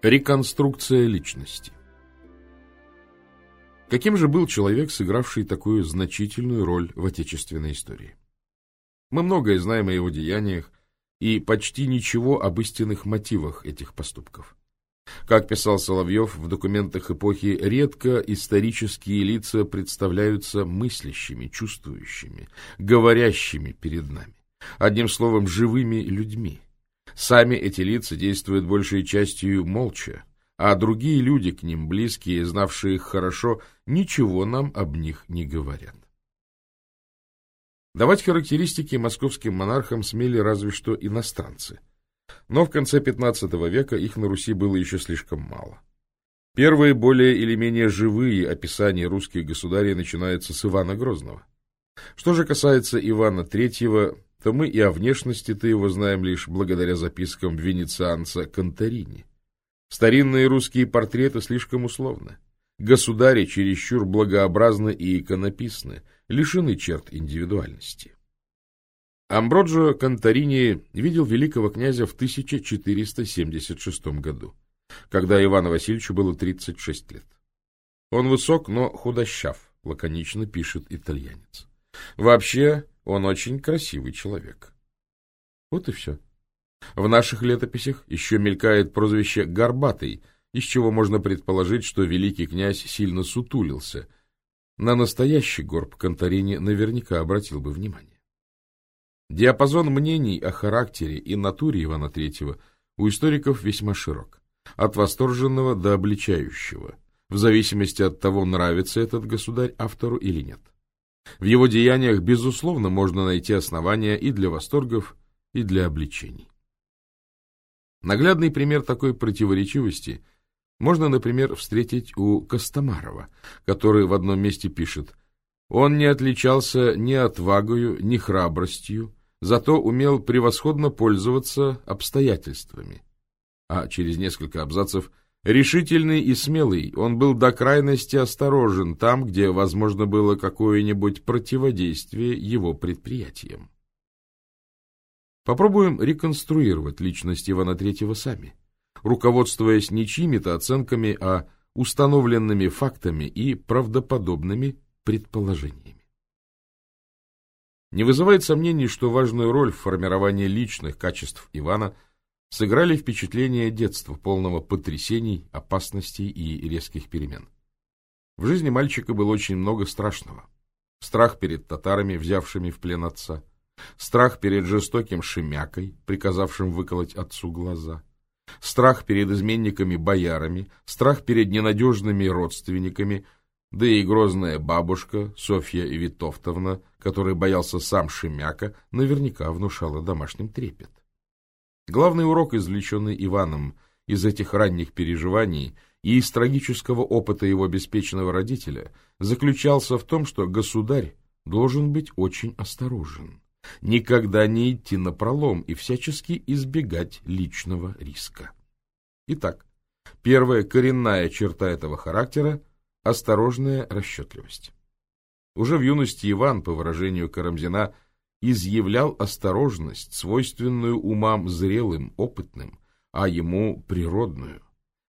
Реконструкция личности Каким же был человек, сыгравший такую значительную роль в отечественной истории? Мы многое знаем о его деяниях и почти ничего об истинных мотивах этих поступков. Как писал Соловьев, в документах эпохи редко исторические лица представляются мыслящими, чувствующими, говорящими перед нами. Одним словом, живыми людьми. Сами эти лица действуют большей частью молча, а другие люди к ним, близкие, знавшие их хорошо, ничего нам об них не говорят. Давать характеристики московским монархам смели разве что иностранцы. Но в конце XV века их на Руси было еще слишком мало. Первые более или менее живые описания русских государей начинаются с Ивана Грозного. Что же касается Ивана III, то мы и о внешности-то его знаем лишь благодаря запискам венецианца Конторини. Старинные русские портреты слишком условны. Государи чересчур благообразны и иконописны, лишены черт индивидуальности. Амброджо Конторини видел великого князя в 1476 году, когда Ивану Васильевичу было 36 лет. Он высок, но худощав, лаконично пишет итальянец. Вообще, он очень красивый человек. Вот и все. В наших летописях еще мелькает прозвище «горбатый», из чего можно предположить, что великий князь сильно сутулился. На настоящий горб Конторини наверняка обратил бы внимание. Диапазон мнений о характере и натуре Ивана III у историков весьма широк, от восторженного до обличающего, в зависимости от того, нравится этот государь автору или нет. В его деяниях, безусловно, можно найти основания и для восторгов, и для обличений. Наглядный пример такой противоречивости можно, например, встретить у Костомарова, который в одном месте пишет «Он не отличался ни отвагою, ни храбростью, зато умел превосходно пользоваться обстоятельствами». А через несколько абзацев – Решительный и смелый, он был до крайности осторожен там, где возможно было какое-нибудь противодействие его предприятиям. Попробуем реконструировать личность Ивана III сами, руководствуясь не чьими-то оценками, а установленными фактами и правдоподобными предположениями. Не вызывает сомнений, что важную роль в формировании личных качеств Ивана – сыграли впечатление детства, полного потрясений, опасностей и резких перемен. В жизни мальчика было очень много страшного. Страх перед татарами, взявшими в плен отца, страх перед жестоким шемякой, приказавшим выколоть отцу глаза, страх перед изменниками-боярами, страх перед ненадежными родственниками, да и грозная бабушка Софья Витовтовна, которой боялся сам Шемяка, наверняка внушала домашним трепет. Главный урок, извлеченный Иваном из этих ранних переживаний и из трагического опыта его беспечного родителя, заключался в том, что государь должен быть очень осторожен, никогда не идти на пролом и всячески избегать личного риска. Итак, первая коренная черта этого характера – осторожная расчетливость. Уже в юности Иван, по выражению Карамзина, – изъявлял осторожность, свойственную умам зрелым, опытным, а ему природную.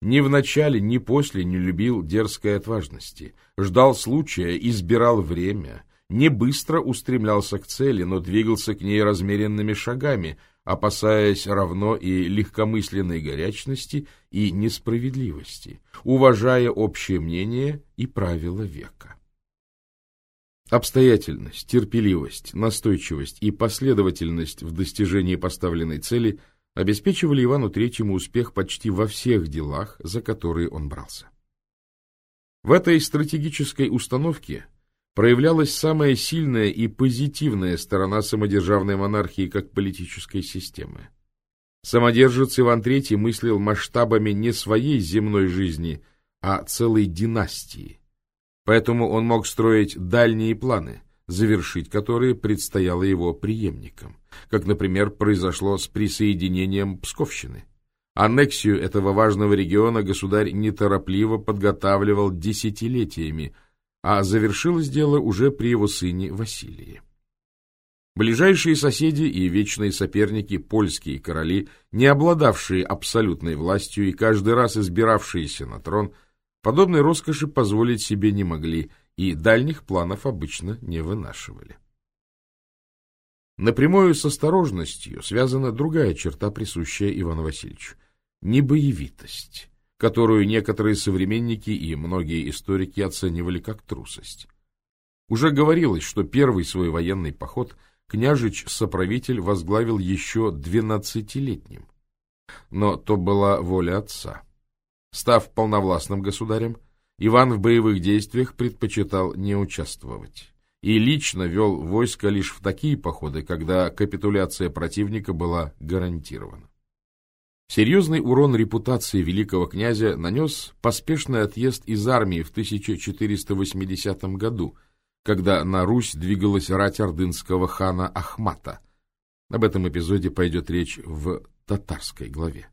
Ни в начале, ни после не любил дерзкой отважности, ждал случая, избирал время, не быстро устремлялся к цели, но двигался к ней размеренными шагами, опасаясь равно и легкомысленной горячности, и несправедливости, уважая общее мнение и правила века. Обстоятельность, терпеливость, настойчивость и последовательность в достижении поставленной цели обеспечивали Ивану Третьему успех почти во всех делах, за которые он брался. В этой стратегической установке проявлялась самая сильная и позитивная сторона самодержавной монархии как политической системы. Самодержец Иван III мыслил масштабами не своей земной жизни, а целой династии, Поэтому он мог строить дальние планы, завершить которые предстояло его преемникам, как, например, произошло с присоединением Псковщины. Аннексию этого важного региона государь неторопливо подготавливал десятилетиями, а завершилось дело уже при его сыне Василии. Ближайшие соседи и вечные соперники, польские короли, не обладавшие абсолютной властью и каждый раз избиравшиеся на трон, подобной роскоши позволить себе не могли и дальних планов обычно не вынашивали. Напрямую с осторожностью связана другая черта, присущая Ивану Васильевичу – небоевитость, которую некоторые современники и многие историки оценивали как трусость. Уже говорилось, что первый свой военный поход – княжич-соправитель возглавил еще двенадцатилетним. Но то была воля отца. Став полновластным государем, Иван в боевых действиях предпочитал не участвовать и лично вел войско лишь в такие походы, когда капитуляция противника была гарантирована. Серьезный урон репутации великого князя нанес поспешный отъезд из армии в 1480 году – когда на Русь двигалась рать ордынского хана Ахмата. Об этом эпизоде пойдет речь в татарской главе.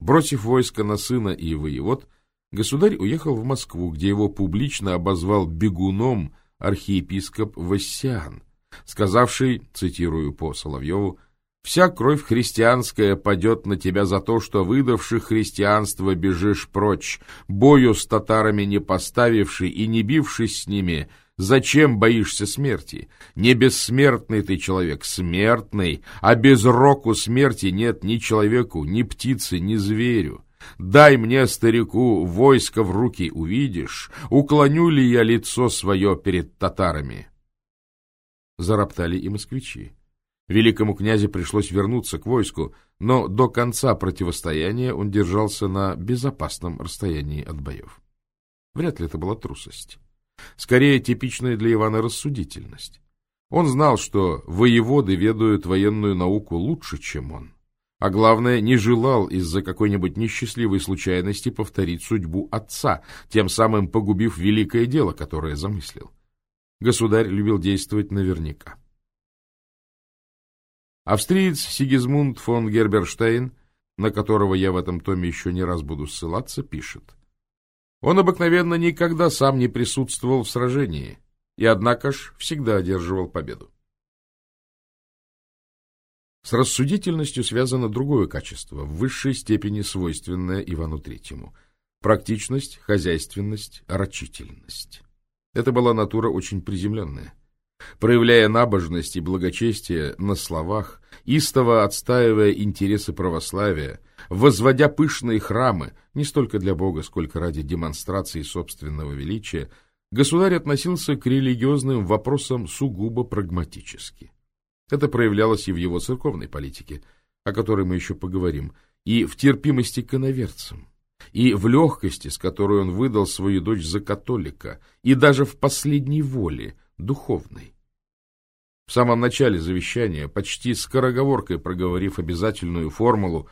Бросив войско на сына и воевод, государь уехал в Москву, где его публично обозвал бегуном архиепископ Вассиан, сказавший, цитирую по Соловьеву, «Вся кровь христианская падет на тебя за то, что, выдавши христианство, бежишь прочь, бою с татарами не поставивший и не бившись с ними, Зачем боишься смерти? Не бессмертный ты человек, смертный, а без року смерти нет ни человеку, ни птице, ни зверю. Дай мне, старику, войско в руки, увидишь, уклоню ли я лицо свое перед татарами. Зароптали и москвичи. Великому князю пришлось вернуться к войску, но до конца противостояния он держался на безопасном расстоянии от боев. Вряд ли это была трусость скорее типичная для Ивана рассудительность. Он знал, что воеводы ведают военную науку лучше, чем он. А главное, не желал из-за какой-нибудь несчастливой случайности повторить судьбу отца, тем самым погубив великое дело, которое замыслил. Государь любил действовать наверняка. Австриец Сигизмунд фон Герберштейн, на которого я в этом томе еще не раз буду ссылаться, пишет. Он обыкновенно никогда сам не присутствовал в сражении, и однако ж всегда одерживал победу. С рассудительностью связано другое качество, в высшей степени свойственное Ивану Третьему – практичность, хозяйственность, рачительность. Это была натура очень приземленная. Проявляя набожность и благочестие на словах, истово отстаивая интересы православия, возводя пышные храмы, не столько для Бога, сколько ради демонстрации собственного величия, государь относился к религиозным вопросам сугубо прагматически. Это проявлялось и в его церковной политике, о которой мы еще поговорим, и в терпимости к иноверцам, и в легкости, с которой он выдал свою дочь за католика, и даже в последней воле, духовной. В самом начале завещания, почти скороговоркой проговорив обязательную формулу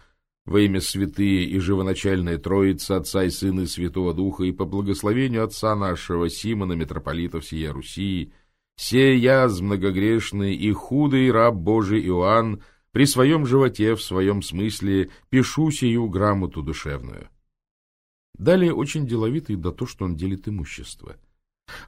во имя святые и живоначальная Троица, Отца и Сына и Святого Духа, и по благословению Отца нашего Симона, митрополита всея Руси, «Се яз многогрешный и худый раб Божий Иоанн, при своем животе, в своем смысле, пишу сию грамоту душевную». Далее очень деловитый до то, что он делит имущество –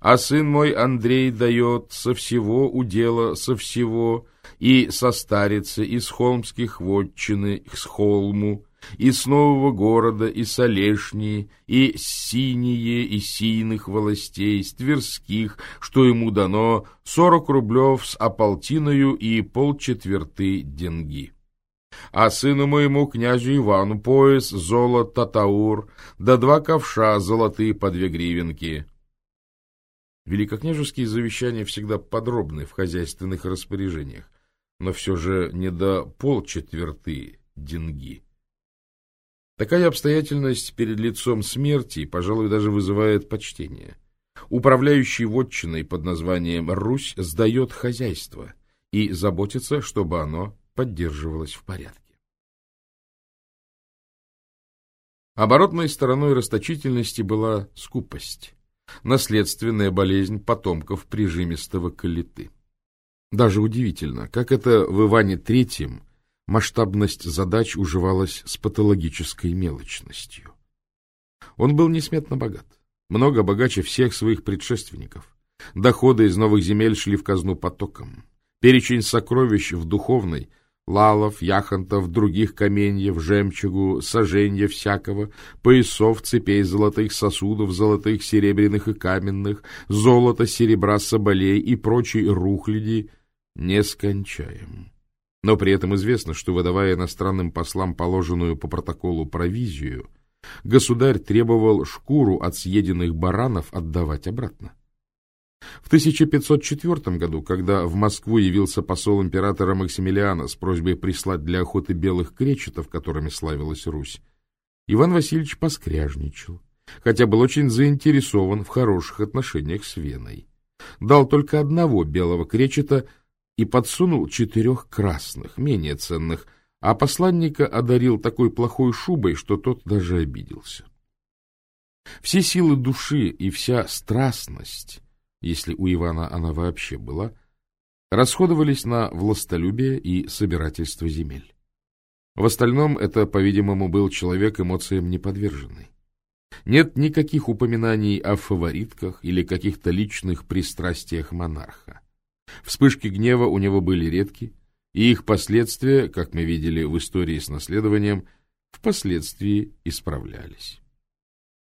а сын мой Андрей дает со всего удела, со всего, и состарится из холмских вотчины с холму, и с нового города, и с Олешнии, и синие, и синих властей, с тверских, что ему дано, сорок рублев с ополтиною и полчетверты деньги. А сыну моему князю Ивану пояс, золото, таур, да два ковша золотые по две гривенки, Великокняжеские завещания всегда подробны в хозяйственных распоряжениях, но все же не до полчетверты деньги. Такая обстоятельность перед лицом смерти, пожалуй, даже вызывает почтение. Управляющий вотчиной под названием «Русь» сдает хозяйство и заботится, чтобы оно поддерживалось в порядке. Оборотной стороной расточительности была скупость наследственная болезнь потомков прижимистого калиты. Даже удивительно, как это в Иване Третьем масштабность задач уживалась с патологической мелочностью. Он был несметно богат, много богаче всех своих предшественников. Доходы из новых земель шли в казну потоком. Перечень сокровищ в духовной — лалов, яхонтов, других каменьев, жемчугу, соженья всякого, поясов, цепей золотых сосудов, золотых, серебряных и каменных, золота, серебра, соболей и прочей рухляди нескончаем. Но при этом известно, что, выдавая иностранным послам положенную по протоколу провизию, государь требовал шкуру от съеденных баранов отдавать обратно. В 1504 году, когда в Москву явился посол императора Максимилиана с просьбой прислать для охоты белых кречетов, которыми славилась Русь, Иван Васильевич поскряжничал, хотя был очень заинтересован в хороших отношениях с Веной. Дал только одного белого кречета и подсунул четырех красных, менее ценных, а посланника одарил такой плохой шубой, что тот даже обиделся. Все силы души и вся страстность если у Ивана она вообще была, расходовались на властолюбие и собирательство земель. В остальном это, по-видимому, был человек эмоциям неподверженный. Нет никаких упоминаний о фаворитках или каких-то личных пристрастиях монарха. Вспышки гнева у него были редки, и их последствия, как мы видели в истории с наследованием, впоследствии исправлялись.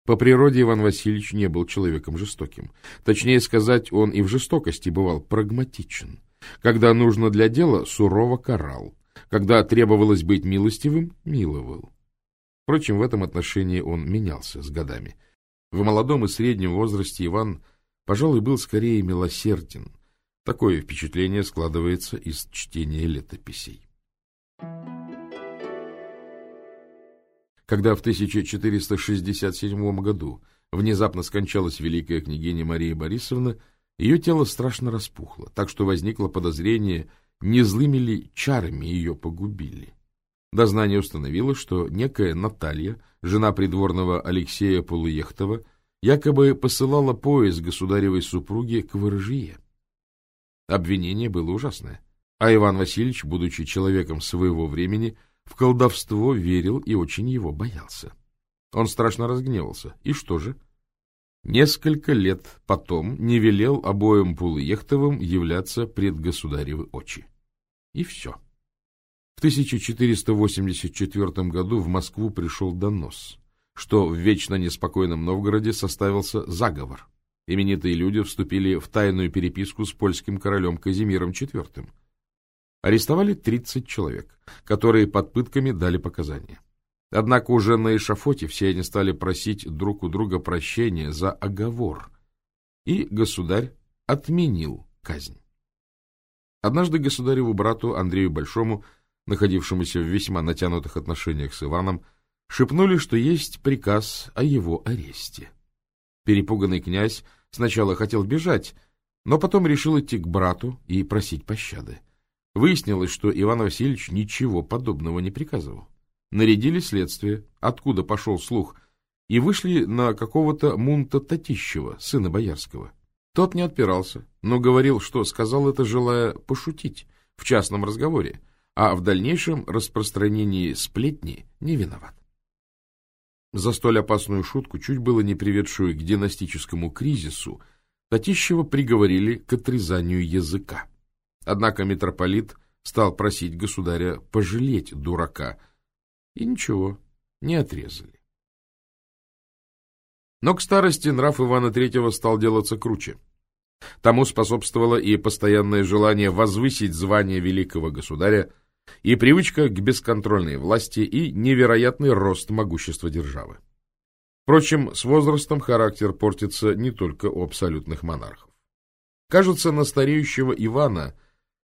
По природе Иван Васильевич не был человеком жестоким. Точнее сказать, он и в жестокости бывал прагматичен. Когда нужно для дела, сурово карал. Когда требовалось быть милостивым, миловал. Впрочем, в этом отношении он менялся с годами. В молодом и среднем возрасте Иван, пожалуй, был скорее милосерден. Такое впечатление складывается из чтения летописей. Когда в 1467 году внезапно скончалась великая княгиня Мария Борисовна, ее тело страшно распухло, так что возникло подозрение, не злыми ли чарами ее погубили. Дознание установило, что некая Наталья, жена придворного Алексея Полуехтова, якобы посылала поезд государевой супруги к ворожье. Обвинение было ужасное, а Иван Васильевич, будучи человеком своего времени, в колдовство верил и очень его боялся. Он страшно разгневался. И что же? Несколько лет потом не велел обоим Пулыехтовым являться пред государевы очи. И все. В 1484 году в Москву пришел донос, что в вечно неспокойном Новгороде составился заговор. Именитые люди вступили в тайную переписку с польским королем Казимиром IV. Арестовали 30 человек, которые под пытками дали показания. Однако уже на эшафоте все они стали просить друг у друга прощения за оговор, и государь отменил казнь. Однажды государеву брату Андрею Большому, находившемуся в весьма натянутых отношениях с Иваном, шепнули, что есть приказ о его аресте. Перепуганный князь сначала хотел бежать, но потом решил идти к брату и просить пощады. Выяснилось, что Иван Васильевич ничего подобного не приказывал. Нарядили следствие, откуда пошел слух, и вышли на какого-то Мунта Татищева, сына Боярского. Тот не отпирался, но говорил, что сказал это, желая пошутить в частном разговоре, а в дальнейшем распространении сплетни не виноват. За столь опасную шутку, чуть было не приведшую к династическому кризису, Татищева приговорили к отрезанию языка. Однако митрополит стал просить государя пожалеть дурака, и ничего, не отрезали. Но к старости нрав Ивана III стал делаться круче. Тому способствовало и постоянное желание возвысить звание великого государя, и привычка к бесконтрольной власти, и невероятный рост могущества державы. Впрочем, с возрастом характер портится не только у абсолютных монархов. Кажется, на стареющего Ивана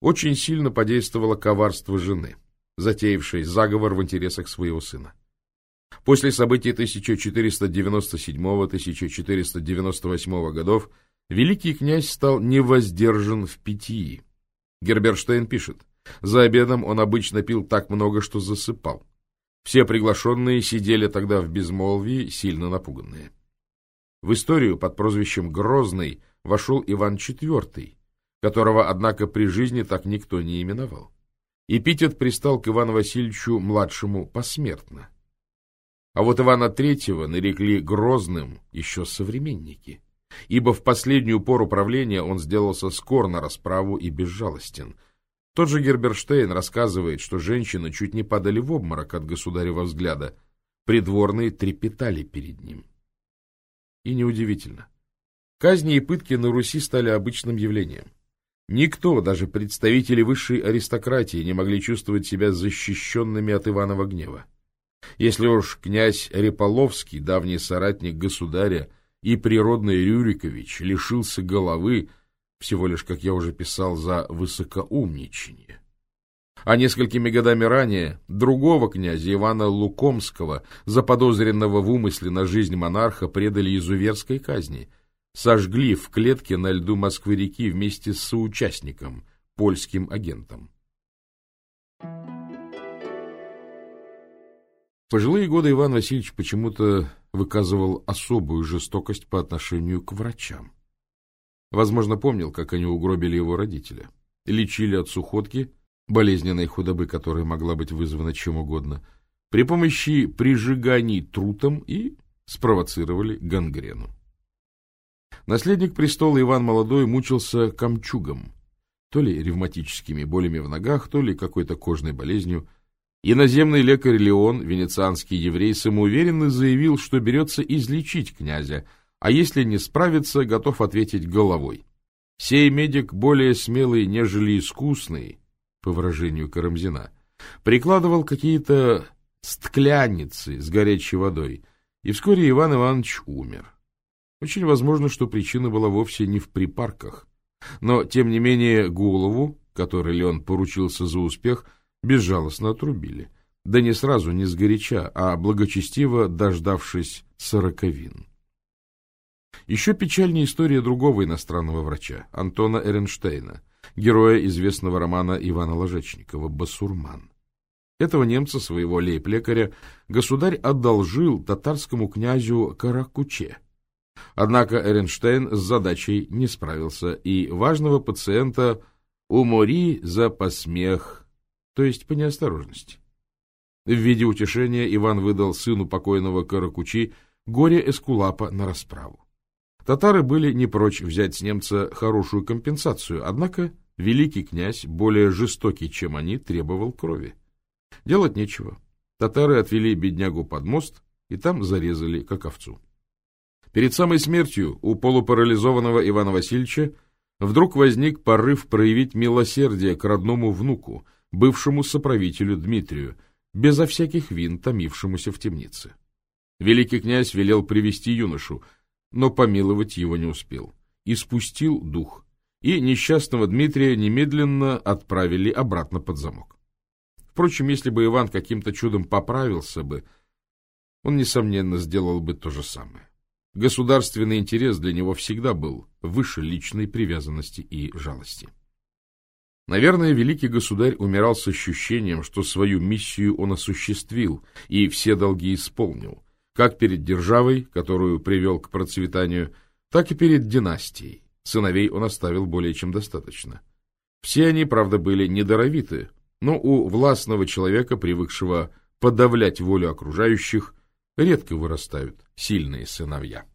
очень сильно подействовало коварство жены, затеявшей заговор в интересах своего сына. После событий 1497-1498 годов великий князь стал невоздержан в питьи. Герберштейн пишет, за обедом он обычно пил так много, что засыпал. Все приглашенные сидели тогда в безмолвии, сильно напуганные. В историю под прозвищем Грозный вошел Иван IV, которого, однако, при жизни так никто не именовал. Эпитет пристал к Ивану Васильевичу младшему посмертно. А вот Ивана Третьего нарекли Грозным еще современники. ибо в последнюю пору правления он сделался скор на расправу и безжалостен. Тот же Герберштейн рассказывает, что женщины чуть не падали в обморок от государева взгляда, придворные трепетали перед ним. И неудивительно. Казни и пытки на Руси стали обычным явлением. Никто, даже представители высшей аристократии, не могли чувствовать себя защищенными от Иванова гнева. Если уж князь Реполовский, давний соратник государя, и природный Рюрикович лишился головы, всего лишь, как я уже писал, за высокоумничание. А несколькими годами ранее другого князя Ивана Лукомского, заподозренного в умысле на жизнь монарха, предали изуверской казни – сожгли в клетке на льду Москвы-реки вместе с соучастником, польским агентом. В пожилые годы Иван Васильевич почему-то выказывал особую жестокость по отношению к врачам. Возможно, помнил, как они угробили его родителя. Лечили от сухотки, болезненной худобы, которая могла быть вызвана чем угодно, при помощи прижиганий трутом и спровоцировали гангрену. Наследник престола Иван Молодой мучился камчугом, то ли ревматическими болями в ногах, то ли какой-то кожной болезнью. Иноземный лекарь Леон, венецианский еврей, самоуверенно заявил, что берется излечить князя, а если не справится, готов ответить головой. Сей медик более смелый, нежели искусный, по выражению Карамзина, прикладывал какие-то стклянницы с горячей водой, и вскоре Иван Иванович умер. Очень возможно, что причина была вовсе не в припарках. Но, тем не менее, голову, которой Леон поручился за успех, безжалостно отрубили. Да не сразу, не сгоряча, а благочестиво дождавшись сороковин. Еще печальнее история другого иностранного врача, Антона Эренштейна, героя известного романа Ивана Ложечникова «Басурман». Этого немца, своего лейб-лекаря, государь одолжил татарскому князю Каракуче, Однако Эренштейн с задачей не справился, и важного пациента умори за посмех, то есть по неосторожности. В виде утешения Иван выдал сыну покойного Каракучи горе Эскулапа на расправу. Татары были не прочь взять с немца хорошую компенсацию, однако великий князь, более жестокий, чем они, требовал крови. Делать нечего. Татары отвели беднягу под мост и там зарезали, как овцу. Перед самой смертью у полупарализованного Ивана Васильевича вдруг возник порыв проявить милосердие к родному внуку, бывшему соправителю Дмитрию, безо всяких вин, томившемуся в темнице. Великий князь велел привести юношу, но помиловать его не успел, и спустил дух, и несчастного Дмитрия немедленно отправили обратно под замок. Впрочем, если бы Иван каким-то чудом поправился бы, он, несомненно, сделал бы то же самое. Государственный интерес для него всегда был выше личной привязанности и жалости. Наверное, великий государь умирал с ощущением, что свою миссию он осуществил и все долги исполнил, как перед державой, которую привел к процветанию, так и перед династией. Сыновей он оставил более чем достаточно. Все они, правда, были недоровиты, но у властного человека, привыкшего подавлять волю окружающих, редко вырастают сильные сыновья.